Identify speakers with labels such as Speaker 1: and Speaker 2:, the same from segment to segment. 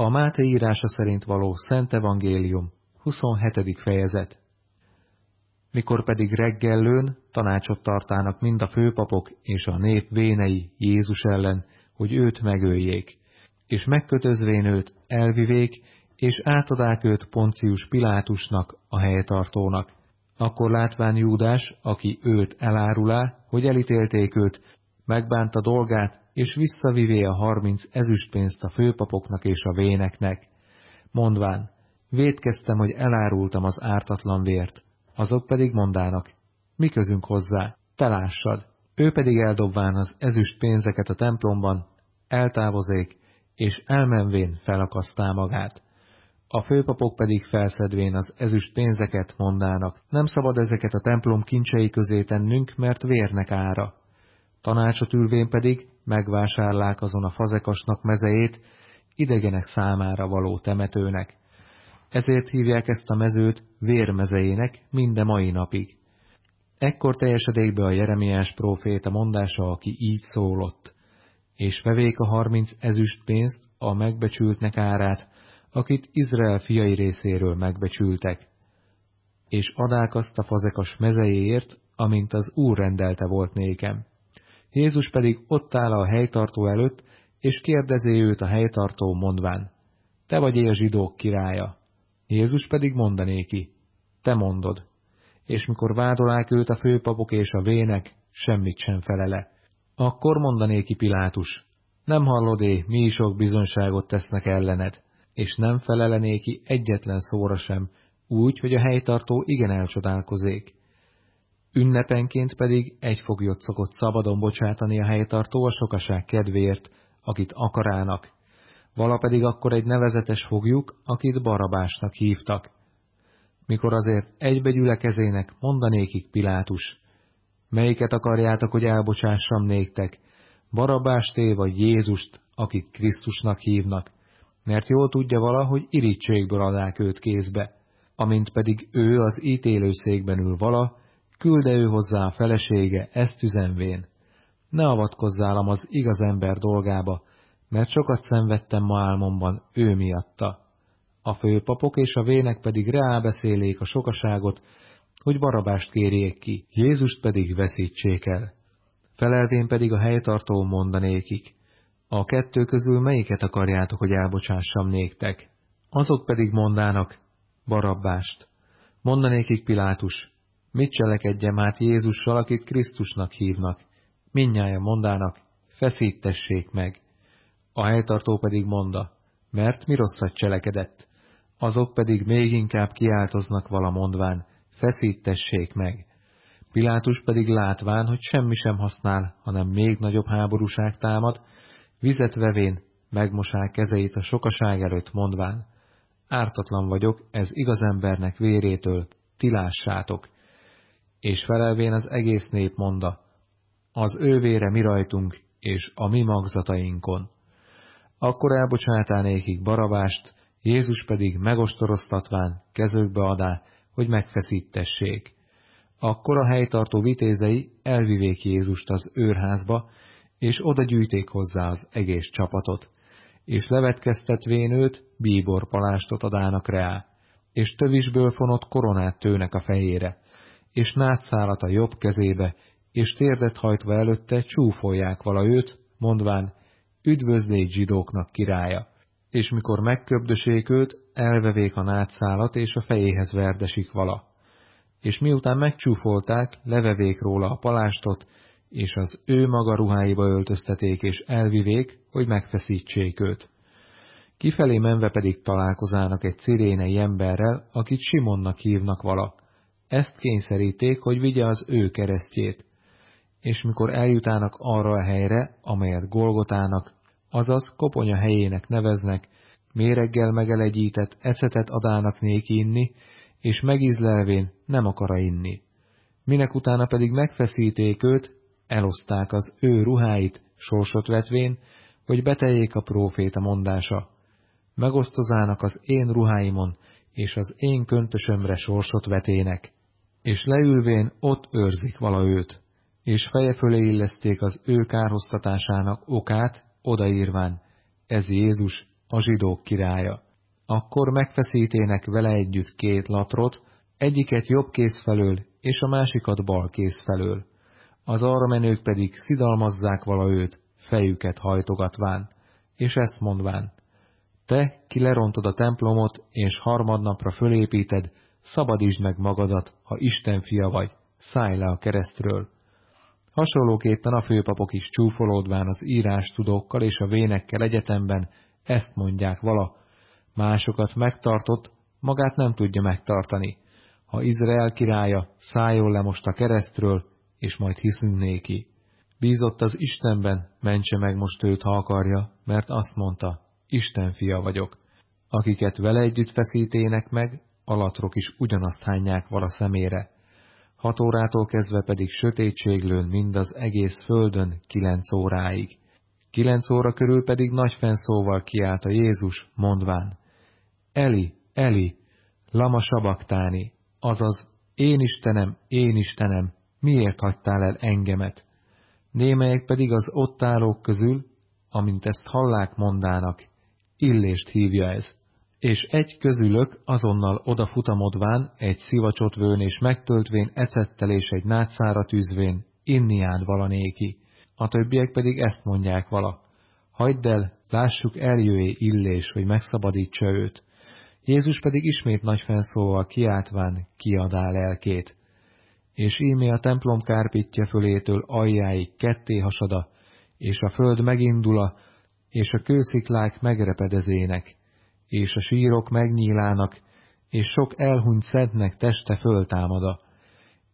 Speaker 1: A Máté írása szerint való Szent Evangélium, 27. fejezet. Mikor pedig reggellőn tanácsot tartának mind a főpapok és a nép vénei Jézus ellen, hogy őt megöljék, és megkötözvén őt elvivék, és átadák őt Poncius Pilátusnak, a helytartónak. Akkor látván Júdás, aki őt elárulá, hogy elítélték őt, megbánta dolgát, és visszavivé a harminc ezüstpénzt a főpapoknak és a véneknek, mondván, védkeztem, hogy elárultam az ártatlan vért, azok pedig mondának, mi közünk hozzá, te lássad, ő pedig eldobván az ezüst pénzeket a templomban, eltávozék, és elmenvén felakasztá magát. A főpapok pedig felszedvén az ezüst pénzeket mondának, nem szabad ezeket a templom kincsei közé tennünk, mert vérnek ára. Tanácsot ülvén pedig megvásárlák azon a fazekasnak mezejét, idegenek számára való temetőnek. Ezért hívják ezt a mezőt vérmezejének minden mai napig. Ekkor teljesedék be a Jeremiás próféta mondása, aki így szólott, és vevék a harminc ezüst pénzt, a megbecsültnek árát, akit Izrael fiai részéről megbecsültek, és adák azt a fazekas mezejéért, amint az Úr rendelte volt nékem. Jézus pedig ott áll a helytartó előtt, és kérdezi őt a helytartó mondván, te vagy a zsidók királya. Jézus pedig mondanéki, te mondod. És mikor vádolák őt a főpapok és a vének, semmit sem felele. Akkor mondanéki Pilátus, nem hallod-é, mi is sok bizonyságot tesznek ellened, és nem felelenéki egyetlen szóra sem, úgy, hogy a helytartó igen elcsodálkozék. Ünnepenként pedig egy foglyot szokott szabadon bocsátani a helytartó a sokaság kedvéért, akit akarának, vala pedig akkor egy nevezetes fogjuk, akit Barabásnak hívtak. Mikor azért egybe gyülekezének, mondanékik Pilátus, melyiket akarjátok, hogy elbocsássam néktek, Barabásté vagy Jézust, akit Krisztusnak hívnak, mert jól tudja vala, hogy irítségből adák őt kézbe, amint pedig ő az ítélőszékben ül vala, külde ő hozzá a felesége ezt üzenvén. Ne avatkozzálam az igaz ember dolgába, mert sokat szenvedtem ma álmomban ő miatta. A főpapok és a vének pedig reálbeszélék a sokaságot, hogy barabást kérjék ki, Jézust pedig veszítsék el. Felelvén pedig a helytartó mondanékik, a kettő közül melyiket akarjátok, hogy elbocsássam néktek? Azok pedig mondának, barabbást. Mondanékik Pilátus, mit cselekedjem át Jézussal, akit Krisztusnak hívnak? Minnyája mondának, feszítessék meg. A helytartó pedig monda, mert mi rosszat cselekedett. Azok pedig még inkább kiáltoznak vala mondván, feszítessék meg. Pilátus pedig látván, hogy semmi sem használ, hanem még nagyobb háborúság támad, vizet vevén megmosák kezeit a sokaság előtt mondván, ártatlan vagyok, ez igaz embernek vérétől, tilássátok. És felelvén az egész nép monda, az ő vére mi rajtunk, és a mi magzatainkon. Akkor elbocsátánékik Barabást, Jézus pedig megostoroztatván kezőkbe adá, hogy megfeszítessék. Akkor a helytartó vitézei elvivék Jézust az őrházba, és oda gyűjték hozzá az egész csapatot, és levetkeztetvén őt bíborpalástot adának rá, és tövisből fonott koronát tőnek a fejére, és nátszálat a jobb kezébe, és térdet hajtva előtte csúfolják vala őt, mondván, üdvözlégy zsidóknak királya, és mikor megköbdösék őt, elvevék a nátszálat, és a fejéhez verdesik vala. És miután megcsúfolták, levevék róla a palástot, és az ő maga ruháiba öltözteték és elvivék, hogy megfeszítsék őt. Kifelé menve pedig találkozának egy cirénei emberrel, akit Simonnak hívnak vala. Ezt kényszeríték, hogy vigye az ő keresztjét. És mikor eljutának arra a helyre, amelyet Golgotának, azaz koponya helyének neveznek, méreggel megelegyített ecetet adának néki inni, és megízlelvén nem akara inni. Minek utána pedig megfeszíték őt, eloszták az ő ruháit, sorsot vetvén, hogy beteljék a próféta mondása. Megosztozának az én ruháimon, és az én köntösömre sorsot vetének, és leülvén ott őrzik vala őt, és feje fölé illeszték az ő kárhoztatásának okát, odaírván, ez Jézus, a zsidók királya. Akkor megfeszítének vele együtt két latrot, egyiket jobb kéz felől, és a másikat bal kéz felől. Az arra menők pedig szidalmazzák vala őt, fejüket hajtogatván, és ezt mondván, te, ki lerontod a templomot, és harmadnapra fölépíted, szabadítsd meg magadat, ha Isten fia vagy, szállj le a keresztről. Hasonlóképpen a főpapok is csúfolódván az írás tudókkal és a vénekkel egyetemben ezt mondják vala, másokat megtartott, magát nem tudja megtartani. Ha Izrael királya, szálljon le most a keresztről, és majd hiszünk néki. Bízott az Istenben, mentse meg most őt, ha akarja, mert azt mondta, Isten fia vagyok. Akiket vele együtt feszítének meg, alatrok is ugyanazt hányják vala szemére. Hat órától kezdve pedig sötétséglőn mind az egész földön kilenc óráig. Kilenc óra körül pedig nagy fenszóval kiállt a Jézus, mondván, Eli, Eli, lama sabaktáni, azaz, én Istenem, én Istenem, miért hagytál el engemet? Némelyek pedig az ott állók közül, amint ezt hallák mondának, illést hívja ez. És egy közülök azonnal odafutamodván, egy szivacsot vőn és megtöltvén ecettel és egy nátszára tűzvén, inniád valanéki. A többiek pedig ezt mondják vala. Hagyd el, lássuk eljöjjé illés, hogy megszabadítsa őt. Jézus pedig ismét nagy fenszóval kiáltván kiadá lelkét. És ímé a templom kárpitja fölétől aljáig ketté hasada, és a föld megindula, és a kősziklák megrepedezének, és a sírok megnyílának, és sok elhunyt szentnek teste föltámada,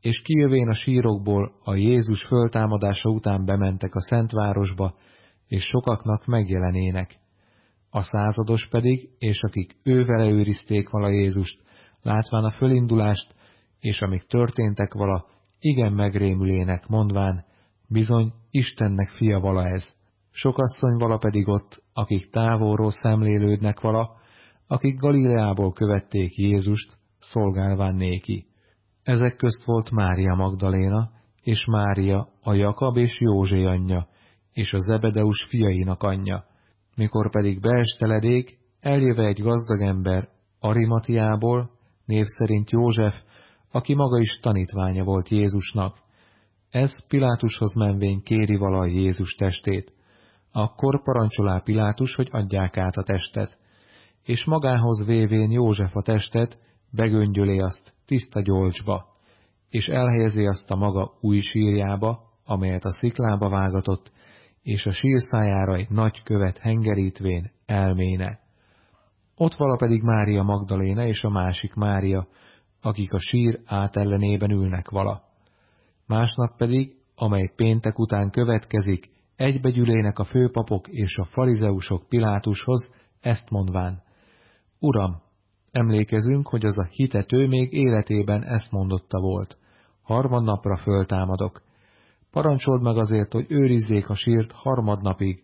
Speaker 1: és kijövén a sírokból a Jézus föltámadása után bementek a Szentvárosba, és sokaknak megjelenének. A százados pedig, és akik ővele őrizték vala Jézust, látván a fölindulást, és amik történtek vala, igen megrémülének, mondván, bizony Istennek fia vala ez. Sok asszony vala pedig ott, akik távolról szemlélődnek vala, akik Galileából követték Jézust, szolgálván néki. Ezek közt volt Mária Magdaléna, és Mária, a Jakab és Józsé anyja, és a Zebedeus fiainak anyja. Mikor pedig beesteledék, eljöve egy gazdag ember, Arimatiából, név szerint József, aki maga is tanítványa volt Jézusnak. Ez Pilátushoz menvén kéri vala Jézus testét. Akkor parancsolá Pilátus, hogy adják át a testet. És magához vévén József a testet, begöngyölé azt tiszta gyolcsba, és elhelyezi azt a maga új sírjába, amelyet a sziklába vágatott, és a sírszájára egy nagy követ hengerítvén elméne. Ott vala pedig Mária Magdaléna és a másik Mária, akik a sír átellenében ülnek vala. Másnap pedig, amely péntek után következik, egybegyülének a főpapok és a farizeusok Pilátushoz, ezt mondván, Uram, emlékezünk, hogy az a hitető még életében ezt mondotta volt. Harmadnapra föltámadok. Parancsold meg azért, hogy őrizzék a sírt harmadnapig,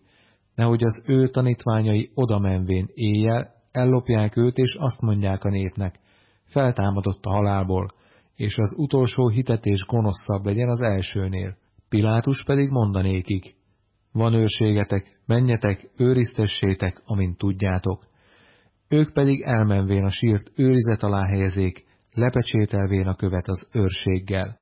Speaker 1: nehogy az ő tanítványai odamenvén éjjel ellopják őt, és azt mondják a népnek, feltámadott a halálból, és az utolsó hitetés gonoszszabb legyen az elsőnél. Pilátus pedig mondanékik, van őrségetek, menjetek, őriztessétek, amint tudjátok. Ők pedig elmenvén a sírt őrizet alá helyezék, lepecsételvén a követ az őrséggel.